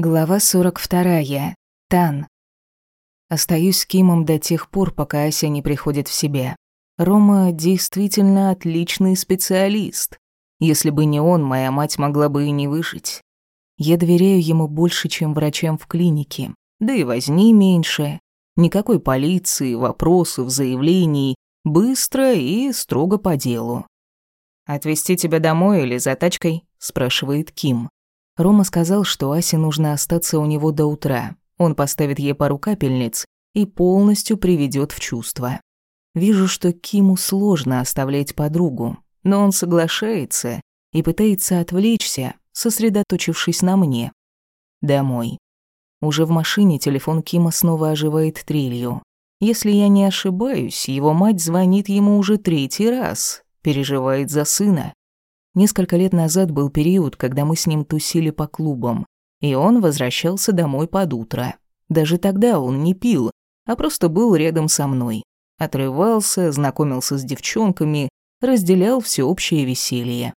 Глава 42. Тан. Остаюсь с Кимом до тех пор, пока Ася не приходит в себя. Рома действительно отличный специалист. Если бы не он, моя мать могла бы и не выжить. Я доверяю ему больше, чем врачам в клинике. Да и возни меньше. Никакой полиции, вопросов, заявлений. Быстро и строго по делу. «Отвезти тебя домой или за тачкой?» – спрашивает Ким. Рома сказал, что Асе нужно остаться у него до утра. Он поставит ей пару капельниц и полностью приведет в чувство. Вижу, что Киму сложно оставлять подругу, но он соглашается и пытается отвлечься, сосредоточившись на мне. Домой. Уже в машине телефон Кима снова оживает трелью. Если я не ошибаюсь, его мать звонит ему уже третий раз, переживает за сына. Несколько лет назад был период, когда мы с ним тусили по клубам, и он возвращался домой под утро. Даже тогда он не пил, а просто был рядом со мной. Отрывался, знакомился с девчонками, разделял всеобщее веселье.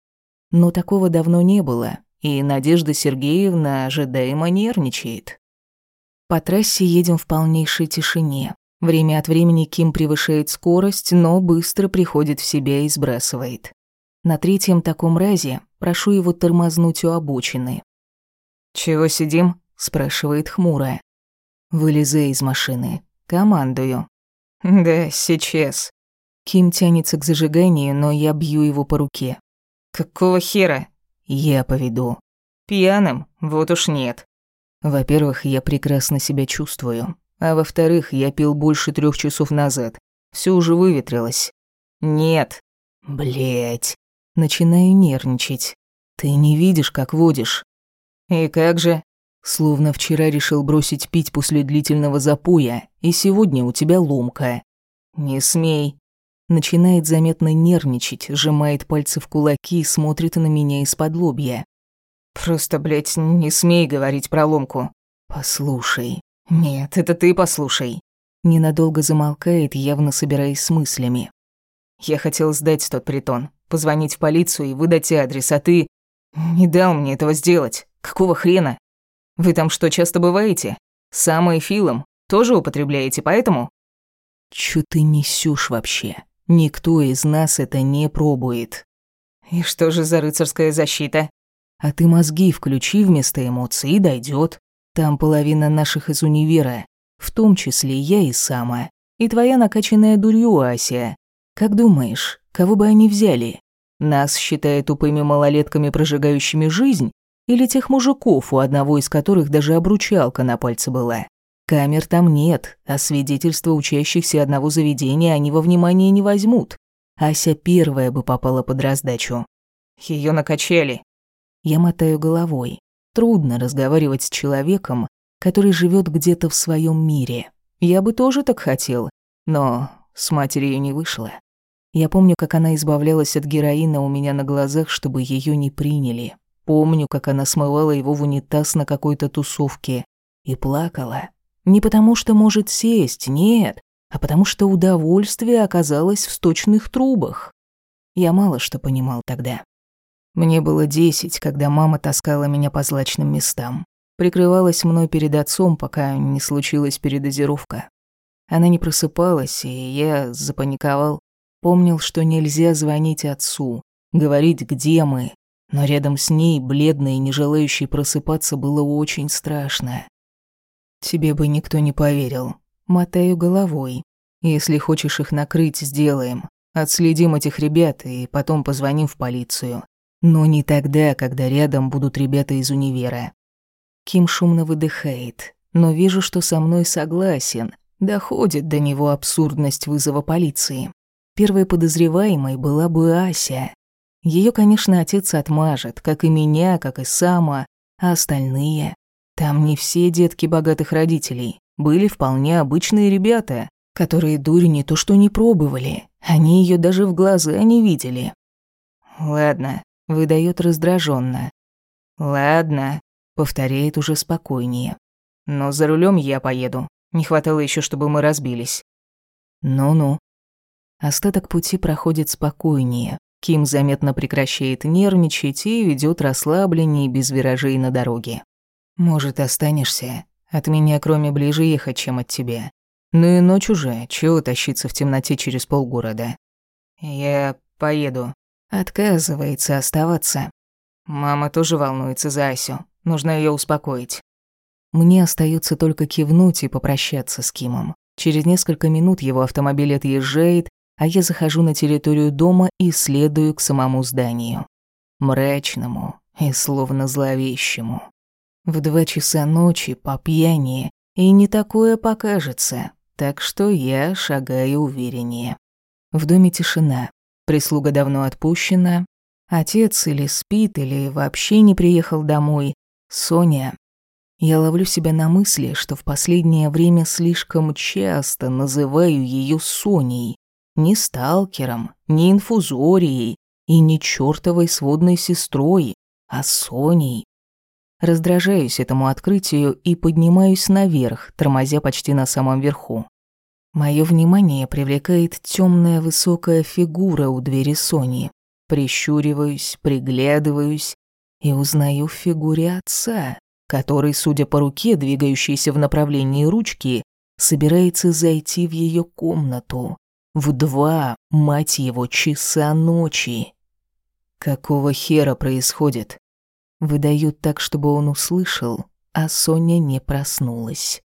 Но такого давно не было, и Надежда Сергеевна ожидаемо нервничает. По трассе едем в полнейшей тишине. Время от времени Ким превышает скорость, но быстро приходит в себя и сбрасывает. На третьем таком разе прошу его тормознуть у обочины. «Чего сидим?» – спрашивает хмуро. Вылезай из машины. Командую. «Да, сейчас». Ким тянется к зажиганию, но я бью его по руке. «Какого хера?» «Я поведу». «Пьяным? Вот уж нет». Во-первых, я прекрасно себя чувствую. А во-вторых, я пил больше трех часов назад. Все уже выветрилось. «Нет». Блять. Начинаю нервничать. Ты не видишь, как водишь. И как же? Словно вчера решил бросить пить после длительного запоя, и сегодня у тебя ломка. Не смей. Начинает заметно нервничать, сжимает пальцы в кулаки и смотрит на меня из-под лобья. Просто, блядь, не смей говорить про ломку. Послушай. Нет, это ты послушай. Ненадолго замолкает, явно собираясь с мыслями. Я хотел сдать тот притон позвонить в полицию и выдать адрес, а ты не дал мне этого сделать. Какого хрена? Вы там что, часто бываете? Самое филом тоже употребляете, поэтому? Чё ты несёшь вообще? Никто из нас это не пробует. И что же за рыцарская защита? А ты мозги включи вместо эмоций и дойдёт. Там половина наших из универа, в том числе я и сама. И твоя накачанная дурью Ася. Как думаешь, кого бы они взяли? Нас считая тупыми малолетками, прожигающими жизнь, или тех мужиков, у одного из которых даже обручалка на пальце была? Камер там нет, а свидетельства учащихся одного заведения они во внимание не возьмут. Ася первая бы попала под раздачу. Ее накачали. Я мотаю головой. Трудно разговаривать с человеком, который живет где-то в своем мире. Я бы тоже так хотел, но с матерью не вышло. Я помню, как она избавлялась от героина у меня на глазах, чтобы ее не приняли. Помню, как она смывала его в унитаз на какой-то тусовке и плакала. Не потому что может сесть, нет, а потому что удовольствие оказалось в сточных трубах. Я мало что понимал тогда. Мне было десять, когда мама таскала меня по злачным местам. Прикрывалась мной перед отцом, пока не случилась передозировка. Она не просыпалась, и я запаниковал. Помнил, что нельзя звонить отцу, говорить, где мы. Но рядом с ней, бледной и не желающей просыпаться, было очень страшно. Тебе бы никто не поверил. Мотаю головой. Если хочешь их накрыть, сделаем. Отследим этих ребят и потом позвоним в полицию. Но не тогда, когда рядом будут ребята из универа. Ким шумно выдыхает, но вижу, что со мной согласен. Доходит до него абсурдность вызова полиции. Первой подозреваемой была бы Ася. Ее, конечно, отец отмажет, как и меня, как и Сама, а остальные... Там не все детки богатых родителей. Были вполне обычные ребята, которые дурь не то что не пробовали, они ее даже в глаза не видели. «Ладно», — выдает раздраженно. «Ладно», — повторяет уже спокойнее. «Но за рулем я поеду. Не хватало еще, чтобы мы разбились. Ну-ну. Остаток пути проходит спокойнее. Ким заметно прекращает нервничать и ведет расслабленнее без виражей на дороге. Может, останешься? От меня кроме ближе ехать, чем от тебя. Ну и ночь уже, чего тащиться в темноте через полгорода? Я поеду. Отказывается оставаться. Мама тоже волнуется за Асю. Нужно ее успокоить. Мне остается только кивнуть и попрощаться с Кимом. Через несколько минут его автомобиль отъезжает, а я захожу на территорию дома и следую к самому зданию. Мрачному и словно зловещему. В два часа ночи по пьяни и не такое покажется, так что я шагаю увереннее. В доме тишина, прислуга давно отпущена, отец или спит, или вообще не приехал домой. Соня. Я ловлю себя на мысли, что в последнее время слишком часто называю ее Соней. Не сталкером, не инфузорией и не чертовой сводной сестрой, а Соней. Раздражаюсь этому открытию и поднимаюсь наверх, тормозя почти на самом верху. Мое внимание привлекает темная высокая фигура у двери Сони. Прищуриваюсь, приглядываюсь и узнаю в фигуре отца, который, судя по руке, двигающейся в направлении ручки, собирается зайти в ее комнату. В два, мать его, часа ночи. Какого хера происходит? Выдают так, чтобы он услышал, а Соня не проснулась.